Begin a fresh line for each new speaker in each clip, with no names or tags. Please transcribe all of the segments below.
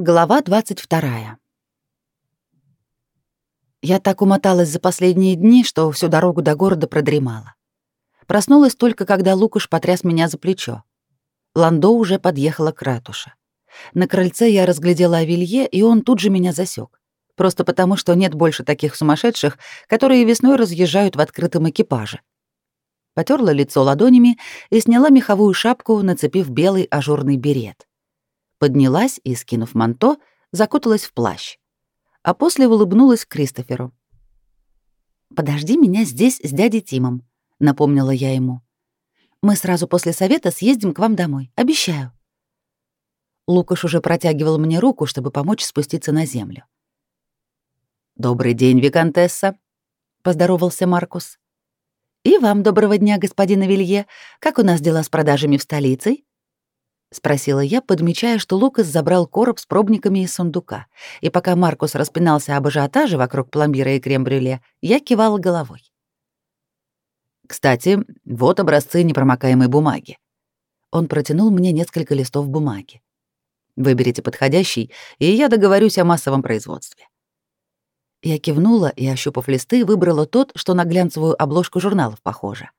Глава 22. Я так умоталась за последние дни, что всю дорогу до города продремала. Проснулась только, когда Лукаш потряс меня за плечо. Ландо уже подъехала к ратуше. На крыльце я разглядела Авелье, и он тут же меня засек. Просто потому, что нет больше таких сумасшедших, которые весной разъезжают в открытом экипаже. Потерла лицо ладонями и сняла меховую шапку, нацепив белый ажурный берет поднялась и, скинув манто, закуталась в плащ. А после улыбнулась Кристоферу. «Подожди меня здесь с дядей Тимом», — напомнила я ему. «Мы сразу после совета съездим к вам домой, обещаю». Лукаш уже протягивал мне руку, чтобы помочь спуститься на землю. «Добрый день, виконтесса», — поздоровался Маркус. «И вам доброго дня, господин Авелье. Как у нас дела с продажами в столице?» — спросила я, подмечая, что Лукас забрал короб с пробниками из сундука, и пока Маркус распинался об ажиотаже вокруг пломбира и крем-брюле, я кивала головой. «Кстати, вот образцы непромокаемой бумаги». Он протянул мне несколько листов бумаги. «Выберите подходящий, и я договорюсь о массовом производстве». Я кивнула и, ощупав листы, выбрала тот, что на глянцевую обложку журналов похоже.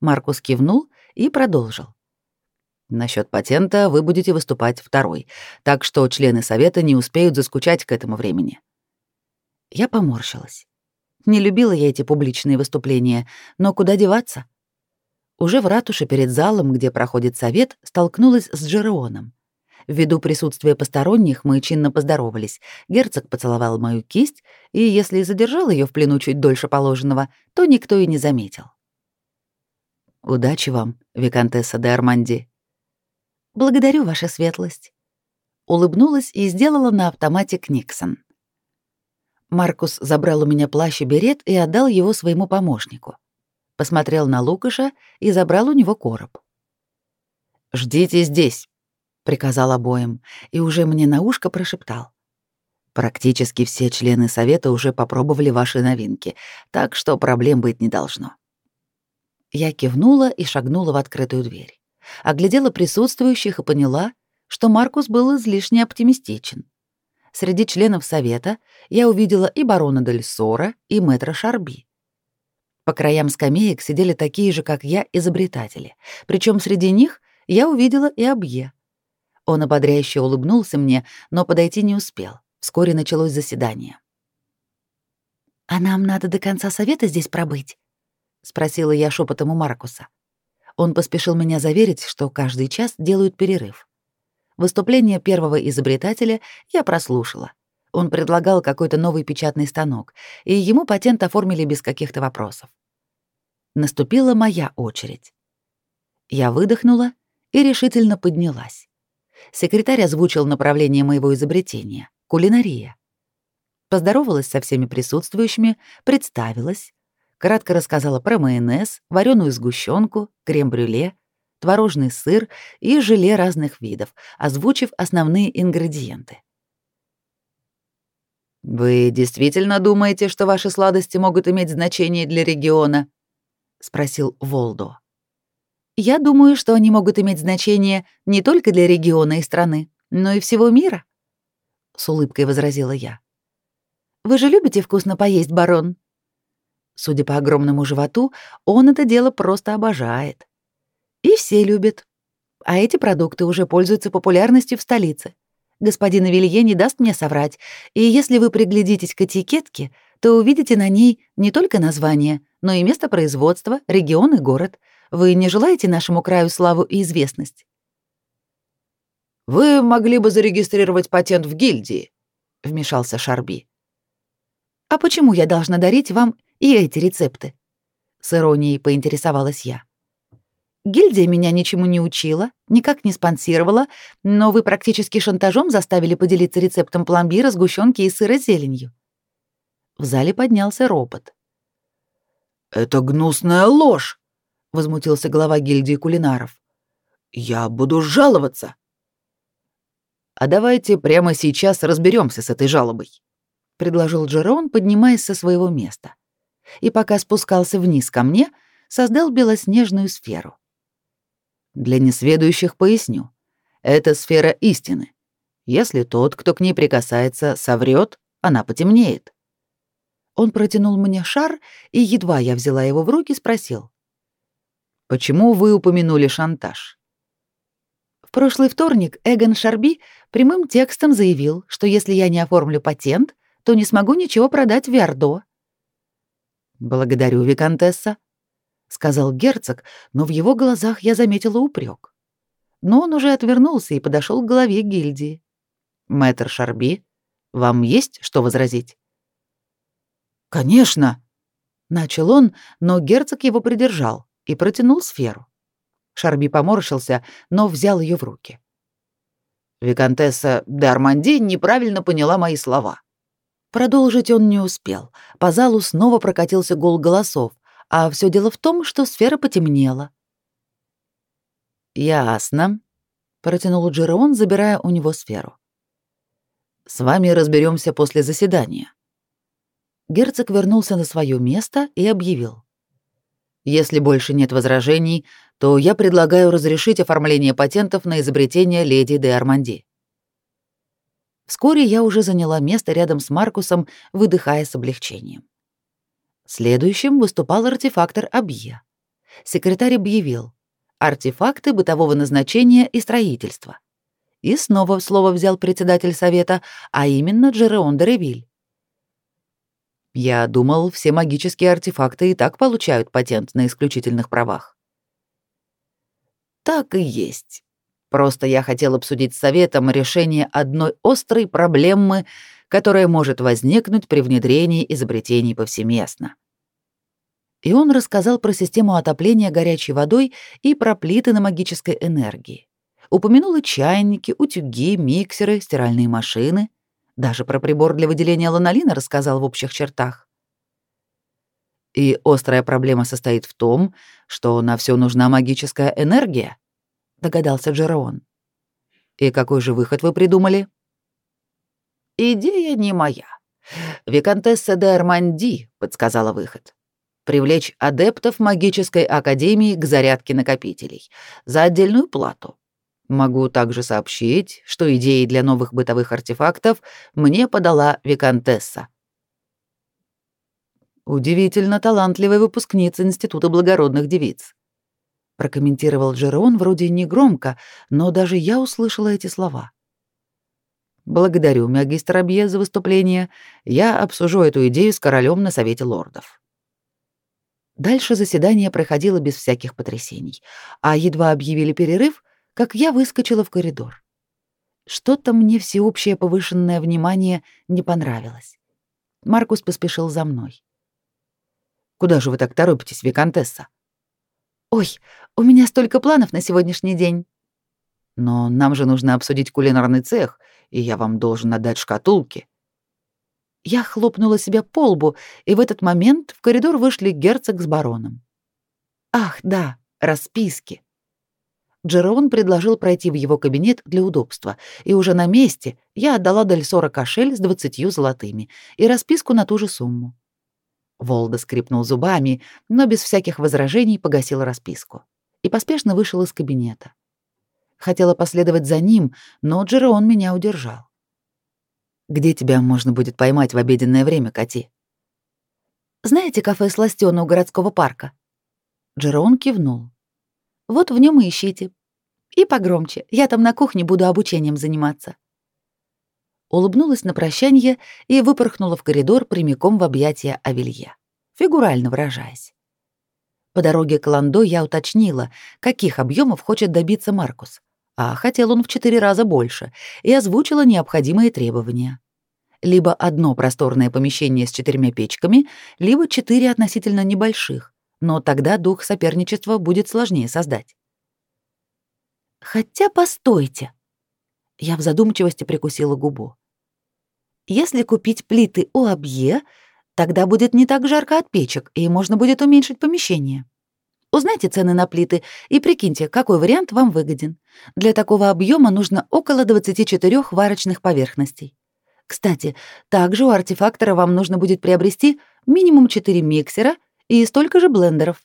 Маркус кивнул и продолжил. Насчет патента вы будете выступать второй, так что члены совета не успеют заскучать к этому времени. Я поморщилась. Не любила я эти публичные выступления, но куда деваться? Уже в ратуше перед залом, где проходит совет, столкнулась с Джероном. Ввиду присутствия посторонних мы чинно поздоровались. Герцог поцеловал мою кисть, и если задержал ее в плену чуть дольше положенного, то никто и не заметил. «Удачи вам, виконтесса де Арманди», «Благодарю, ваша светлость». Улыбнулась и сделала на автомате Книксон. Маркус забрал у меня плащ и берет и отдал его своему помощнику. Посмотрел на Лукаша и забрал у него короб. «Ждите здесь», — приказал обоим, и уже мне на ушко прошептал. «Практически все члены совета уже попробовали ваши новинки, так что проблем быть не должно». Я кивнула и шагнула в открытую дверь оглядела присутствующих и поняла, что Маркус был излишне оптимистичен. Среди членов совета я увидела и барона Дель Сора, и мэтра Шарби. По краям скамеек сидели такие же, как я, изобретатели, причем среди них я увидела и Абье. Он ободряюще улыбнулся мне, но подойти не успел. Вскоре началось заседание. «А нам надо до конца совета здесь пробыть?» — спросила я шепотом у Маркуса. Он поспешил меня заверить, что каждый час делают перерыв. Выступление первого изобретателя я прослушала. Он предлагал какой-то новый печатный станок, и ему патент оформили без каких-то вопросов. Наступила моя очередь. Я выдохнула и решительно поднялась. Секретарь озвучил направление моего изобретения — кулинария. Поздоровалась со всеми присутствующими, представилась, Кратко рассказала про майонез, вареную сгущенку, крем-брюле, творожный сыр и желе разных видов, озвучив основные ингредиенты. «Вы действительно думаете, что ваши сладости могут иметь значение для региона?» — спросил Волдо. «Я думаю, что они могут иметь значение не только для региона и страны, но и всего мира», — с улыбкой возразила я. «Вы же любите вкусно поесть, барон?» Судя по огромному животу, он это дело просто обожает. И все любят. А эти продукты уже пользуются популярностью в столице. Господин Авелье не даст мне соврать, и если вы приглядитесь к этикетке, то увидите на ней не только название, но и место производства, регион и город. Вы не желаете нашему краю славу и известность? «Вы могли бы зарегистрировать патент в гильдии», — вмешался Шарби. «А почему я должна дарить вам и эти рецепты?» С иронией поинтересовалась я. «Гильдия меня ничему не учила, никак не спонсировала, но вы практически шантажом заставили поделиться рецептом пломбира, сгущенки и сыра зеленью». В зале поднялся ропот. «Это гнусная ложь!» — возмутился глава гильдии кулинаров. «Я буду жаловаться!» «А давайте прямо сейчас разберемся с этой жалобой», — предложил Джерон, поднимаясь со своего места и пока спускался вниз ко мне, создал белоснежную сферу. Для несведущих поясню. Это сфера истины. Если тот, кто к ней прикасается, соврет, она потемнеет. Он протянул мне шар, и едва я взяла его в руки, спросил. «Почему вы упомянули шантаж?» В прошлый вторник Эгон Шарби прямым текстом заявил, что если я не оформлю патент, то не смогу ничего продать в Виардо. «Благодарю, Викантесса», — сказал герцог, но в его глазах я заметила упрек. Но он уже отвернулся и подошел к главе гильдии. «Мэтр Шарби, вам есть что возразить?» «Конечно!» — начал он, но герцог его придержал и протянул сферу. Шарби поморщился, но взял ее в руки. Викантесса де Арманди неправильно поняла мои слова. Продолжить он не успел. По залу снова прокатился гул голосов, а все дело в том, что сфера потемнела. «Ясно», — протянул Джереон, забирая у него сферу. «С вами разберемся после заседания». Герцог вернулся на свое место и объявил. «Если больше нет возражений, то я предлагаю разрешить оформление патентов на изобретение леди де Арманди». Вскоре я уже заняла место рядом с Маркусом, выдыхая с облегчением. Следующим выступал артефактор Абье. Секретарь объявил «Артефакты бытового назначения и строительства». И снова слово взял председатель совета, а именно Джереон Деревиль. Я думал, все магические артефакты и так получают патент на исключительных правах. Так и есть. Просто я хотел обсудить с советом решение одной острой проблемы, которая может возникнуть при внедрении изобретений повсеместно. И он рассказал про систему отопления горячей водой и про плиты на магической энергии. Упомянул и чайники, утюги, миксеры, стиральные машины — даже про прибор для выделения ланолина рассказал в общих чертах. И острая проблема состоит в том, что на все нужна магическая энергия, догадался Джероон. И какой же выход вы придумали? Идея не моя. Викантесса де Арманди подсказала выход. Привлечь адептов магической академии к зарядке накопителей за отдельную плату. Могу также сообщить, что идеи для новых бытовых артефактов мне подала Викантесса. Удивительно талантливая выпускница Института благородных девиц. Прокомментировал Джерон вроде негромко, но даже я услышала эти слова. Благодарю, магистр Абье, за выступление. Я обсужу эту идею с королем на совете лордов. Дальше заседание проходило без всяких потрясений, а едва объявили перерыв, как я выскочила в коридор. Что-то мне всеобщее повышенное внимание не понравилось. Маркус поспешил за мной. «Куда же вы так торопитесь, Викантесса?» «Ой, у меня столько планов на сегодняшний день». «Но нам же нужно обсудить кулинарный цех, и я вам должен отдать шкатулки». Я хлопнула себя по лбу, и в этот момент в коридор вышли герцог с бароном. «Ах, да, расписки». Джерон предложил пройти в его кабинет для удобства, и уже на месте я отдала Дельсора кошель с двадцатью золотыми и расписку на ту же сумму. Волда скрипнул зубами, но без всяких возражений погасил расписку и поспешно вышел из кабинета. Хотела последовать за ним, но Джерон меня удержал. «Где тебя можно будет поймать в обеденное время, Кати?» «Знаете кафе «Сластёна» у городского парка?» Джерон кивнул. Вот в нем и ищите. И погромче, я там на кухне буду обучением заниматься. Улыбнулась на прощание и выпорхнула в коридор прямиком в объятия Авелье, фигурально выражаясь. По дороге к Ландо я уточнила, каких объемов хочет добиться Маркус, а хотел он в четыре раза больше, и озвучила необходимые требования. Либо одно просторное помещение с четырьмя печками, либо четыре относительно небольших, но тогда дух соперничества будет сложнее создать. Хотя постойте. Я в задумчивости прикусила губу. Если купить плиты у Абье, тогда будет не так жарко от печек, и можно будет уменьшить помещение. Узнайте цены на плиты и прикиньте, какой вариант вам выгоден. Для такого объема нужно около 24 варочных поверхностей. Кстати, также у артефактора вам нужно будет приобрести минимум 4 миксера — и столько же блендеров.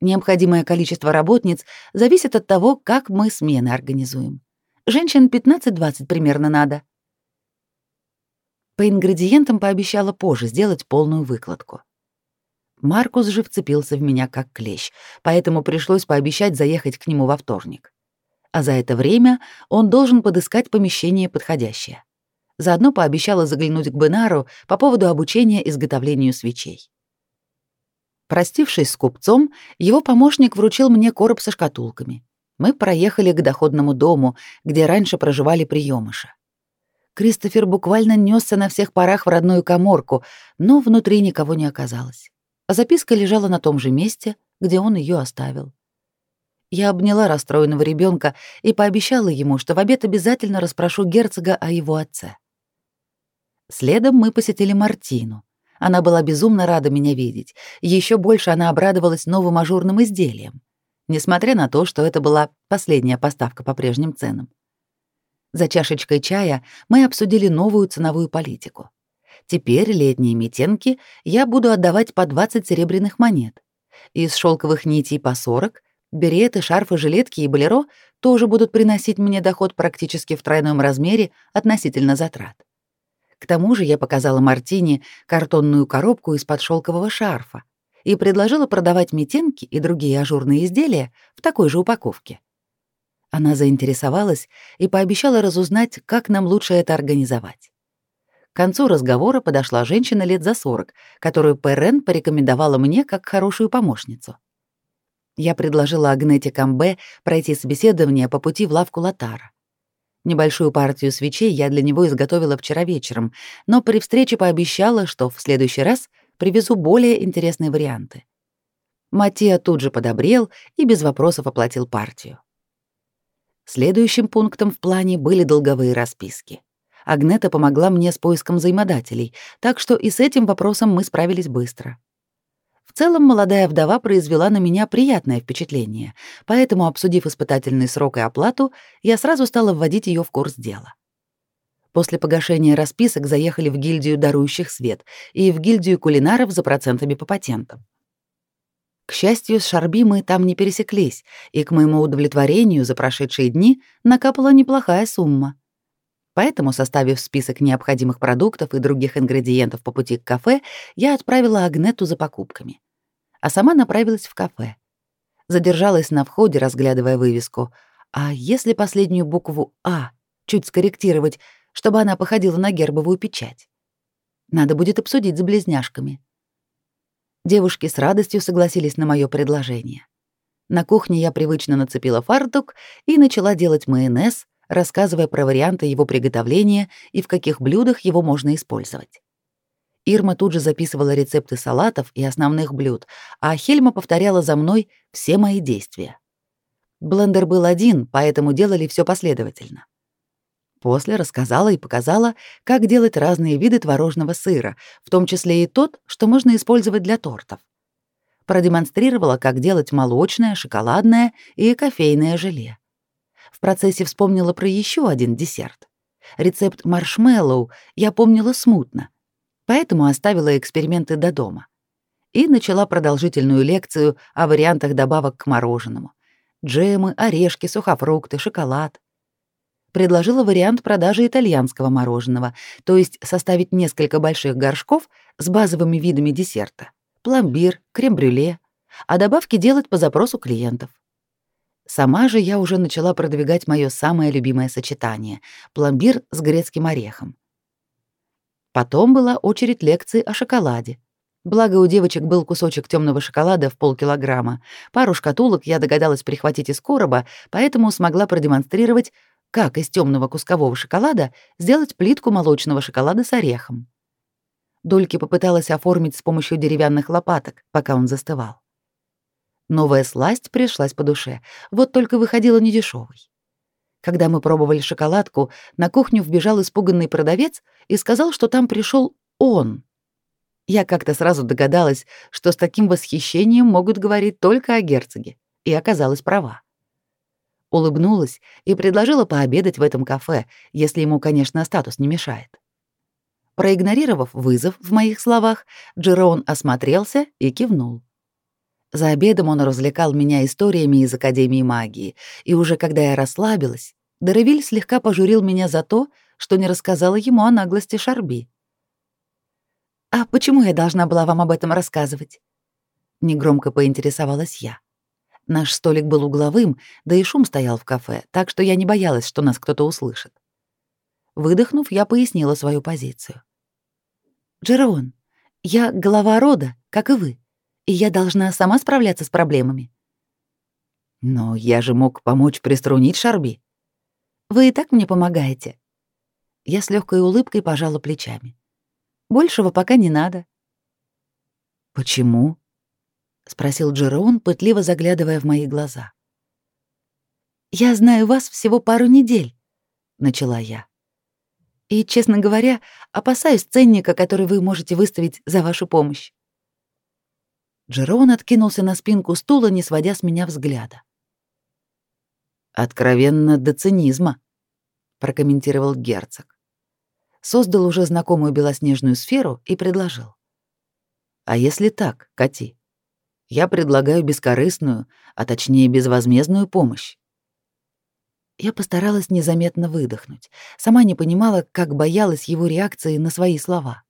Необходимое количество работниц зависит от того, как мы смены организуем. Женщин 15-20 примерно надо. По ингредиентам пообещала позже сделать полную выкладку. Маркус же вцепился в меня как клещ, поэтому пришлось пообещать заехать к нему во вторник. А за это время он должен подыскать помещение подходящее. Заодно пообещала заглянуть к Бенару по поводу обучения изготовлению свечей. Простившись с купцом, его помощник вручил мне короб со шкатулками. Мы проехали к доходному дому, где раньше проживали приемыши. Кристофер буквально несся на всех парах в родную коморку, но внутри никого не оказалось а записка лежала на том же месте, где он ее оставил. Я обняла расстроенного ребенка и пообещала ему, что в обед обязательно расспрошу герцога о его отце. Следом мы посетили Мартину. Она была безумно рада меня видеть. Еще больше она обрадовалась новым ажурным изделиям, несмотря на то, что это была последняя поставка по прежним ценам. За чашечкой чая мы обсудили новую ценовую политику. Теперь летние метенки я буду отдавать по 20 серебряных монет. Из шелковых нитей по 40, береты, шарфы, жилетки и болеро тоже будут приносить мне доход практически в тройном размере относительно затрат. К тому же я показала Мартине картонную коробку из-под шелкового шарфа и предложила продавать метенки и другие ажурные изделия в такой же упаковке. Она заинтересовалась и пообещала разузнать, как нам лучше это организовать. К концу разговора подошла женщина лет за 40, которую Перен порекомендовала мне как хорошую помощницу. Я предложила Агнете Камбе пройти собеседование по пути в лавку Латара. Небольшую партию свечей я для него изготовила вчера вечером, но при встрече пообещала, что в следующий раз привезу более интересные варианты. Матиа тут же подобрел и без вопросов оплатил партию. Следующим пунктом в плане были долговые расписки. Агнета помогла мне с поиском взаимодателей, так что и с этим вопросом мы справились быстро. В целом молодая вдова произвела на меня приятное впечатление, поэтому, обсудив испытательный срок и оплату, я сразу стала вводить ее в курс дела. После погашения расписок заехали в гильдию дарующих свет и в гильдию кулинаров за процентами по патентам. К счастью, с Шарби мы там не пересеклись, и к моему удовлетворению за прошедшие дни накапала неплохая сумма. Поэтому, составив список необходимых продуктов и других ингредиентов по пути к кафе, я отправила Агнету за покупками. А сама направилась в кафе. Задержалась на входе, разглядывая вывеску. А если последнюю букву «А» чуть скорректировать, чтобы она походила на гербовую печать? Надо будет обсудить с близняшками. Девушки с радостью согласились на мое предложение. На кухне я привычно нацепила фартук и начала делать майонез, рассказывая про варианты его приготовления и в каких блюдах его можно использовать. Ирма тут же записывала рецепты салатов и основных блюд, а Хельма повторяла за мной все мои действия. Блендер был один, поэтому делали все последовательно. После рассказала и показала, как делать разные виды творожного сыра, в том числе и тот, что можно использовать для тортов. Продемонстрировала, как делать молочное, шоколадное и кофейное желе процессе вспомнила про еще один десерт. Рецепт маршмеллоу я помнила смутно, поэтому оставила эксперименты до дома. И начала продолжительную лекцию о вариантах добавок к мороженому. Джемы, орешки, сухофрукты, шоколад. Предложила вариант продажи итальянского мороженого, то есть составить несколько больших горшков с базовыми видами десерта. Пломбир, крем-брюле, а добавки делать по запросу клиентов. Сама же я уже начала продвигать мое самое любимое сочетание — пломбир с грецким орехом. Потом была очередь лекции о шоколаде. Благо у девочек был кусочек темного шоколада в полкилограмма. Пару шкатулок я догадалась прихватить из короба, поэтому смогла продемонстрировать, как из темного кускового шоколада сделать плитку молочного шоколада с орехом. Дольки попыталась оформить с помощью деревянных лопаток, пока он застывал. Новая сласть пришлась по душе, вот только выходила недешевой. Когда мы пробовали шоколадку, на кухню вбежал испуганный продавец и сказал, что там пришел он. Я как-то сразу догадалась, что с таким восхищением могут говорить только о герцоге, и оказалась права. Улыбнулась и предложила пообедать в этом кафе, если ему, конечно, статус не мешает. Проигнорировав вызов в моих словах, Джерон осмотрелся и кивнул. За обедом он развлекал меня историями из Академии магии, и уже когда я расслабилась, Деревиль слегка пожурил меня за то, что не рассказала ему о наглости Шарби. «А почему я должна была вам об этом рассказывать?» Негромко поинтересовалась я. Наш столик был угловым, да и шум стоял в кафе, так что я не боялась, что нас кто-то услышит. Выдохнув, я пояснила свою позицию. «Джераон, я глава рода, как и вы, и я должна сама справляться с проблемами». «Но я же мог помочь приструнить Шарби». «Вы и так мне помогаете». Я с легкой улыбкой пожала плечами. Большего пока не надо. Почему? Спросил Джерон, пытливо заглядывая в мои глаза. Я знаю вас всего пару недель, начала я. И, честно говоря, опасаюсь ценника, который вы можете выставить за вашу помощь. Джерон откинулся на спинку стула, не сводя с меня взгляда. «Откровенно до цинизма», — прокомментировал герцог создал уже знакомую белоснежную сферу и предложил. «А если так, Кати? Я предлагаю бескорыстную, а точнее безвозмездную помощь». Я постаралась незаметно выдохнуть. Сама не понимала, как боялась его реакции на свои слова.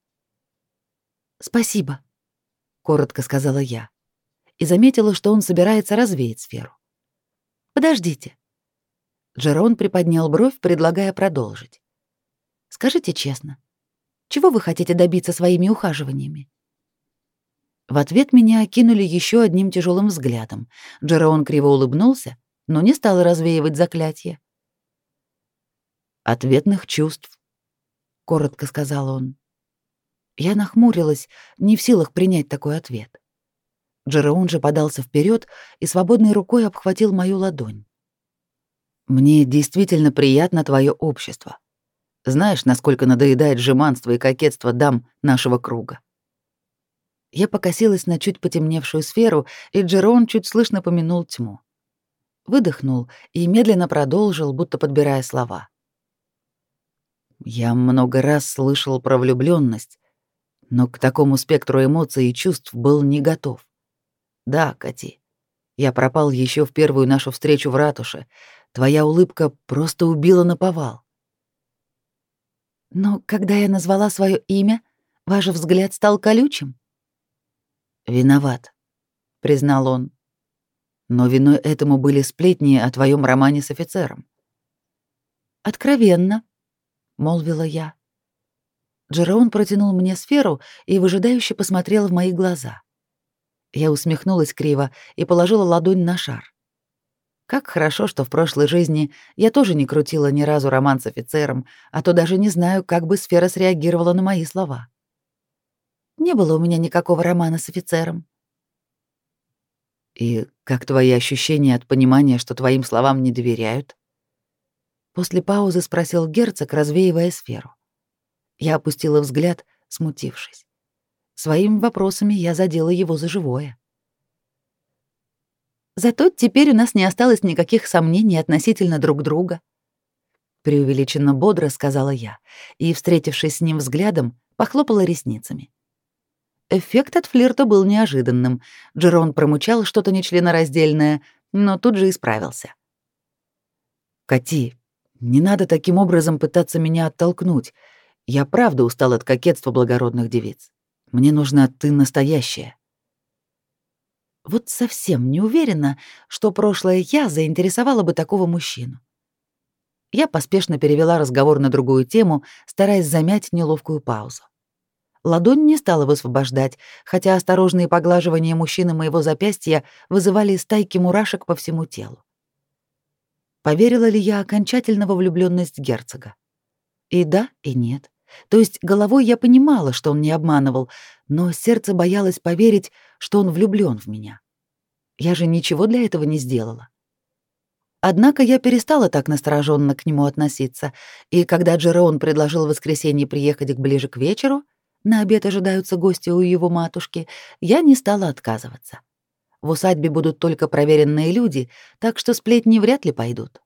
«Спасибо», — коротко сказала я, и заметила, что он собирается развеять сферу. «Подождите». Джерон приподнял бровь, предлагая продолжить. Скажите честно, чего вы хотите добиться своими ухаживаниями? В ответ меня окинули еще одним тяжелым взглядом. Джераон криво улыбнулся, но не стал развеивать заклятие. «Ответных чувств», — коротко сказал он. Я нахмурилась, не в силах принять такой ответ. Джераон же подался вперед и свободной рукой обхватил мою ладонь. «Мне действительно приятно твое общество. Знаешь, насколько надоедает жеманство и кокетство дам нашего круга. Я покосилась на чуть потемневшую сферу, и Джерон чуть слышно помянул тьму. Выдохнул и медленно продолжил, будто подбирая слова. Я много раз слышал про влюблённость, но к такому спектру эмоций и чувств был не готов. Да, Кати, я пропал еще в первую нашу встречу в ратуше. Твоя улыбка просто убила наповал. Но когда я назвала свое имя, ваш взгляд стал колючим. Виноват, признал он. Но виной этому были сплетни о твоем романе с офицером. Откровенно, молвила я. Джерон протянул мне сферу и выжидающе посмотрел в мои глаза. Я усмехнулась криво и положила ладонь на шар. Как хорошо, что в прошлой жизни я тоже не крутила ни разу роман с офицером, а то даже не знаю, как бы сфера среагировала на мои слова. Не было у меня никакого романа с офицером. И как твои ощущения от понимания, что твоим словам не доверяют? После паузы спросил герцог, развеивая сферу. Я опустила взгляд, смутившись. Своими вопросами я задела его за живое. Зато теперь у нас не осталось никаких сомнений относительно друг друга. Преувеличенно бодро сказала я и, встретившись с ним взглядом, похлопала ресницами. Эффект от флирта был неожиданным. Джерон промучал что-то нечленораздельное, но тут же исправился. «Кати, не надо таким образом пытаться меня оттолкнуть. Я правда устал от кокетства благородных девиц. Мне нужна ты настоящая». Вот совсем не уверена, что прошлое я заинтересовала бы такого мужчину. Я поспешно перевела разговор на другую тему, стараясь замять неловкую паузу. Ладонь не стала высвобождать, хотя осторожные поглаживания мужчины моего запястья вызывали стайки мурашек по всему телу. Поверила ли я окончательно во влюблённость герцога? И да, и нет. То есть головой я понимала, что он не обманывал, но сердце боялось поверить, что он влюблён в меня. Я же ничего для этого не сделала. Однако я перестала так настороженно к нему относиться, и когда Джероун предложил в воскресенье приехать ближе к вечеру, на обед ожидаются гости у его матушки, я не стала отказываться. В усадьбе будут только проверенные люди, так что сплетни вряд ли пойдут.